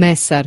ميسر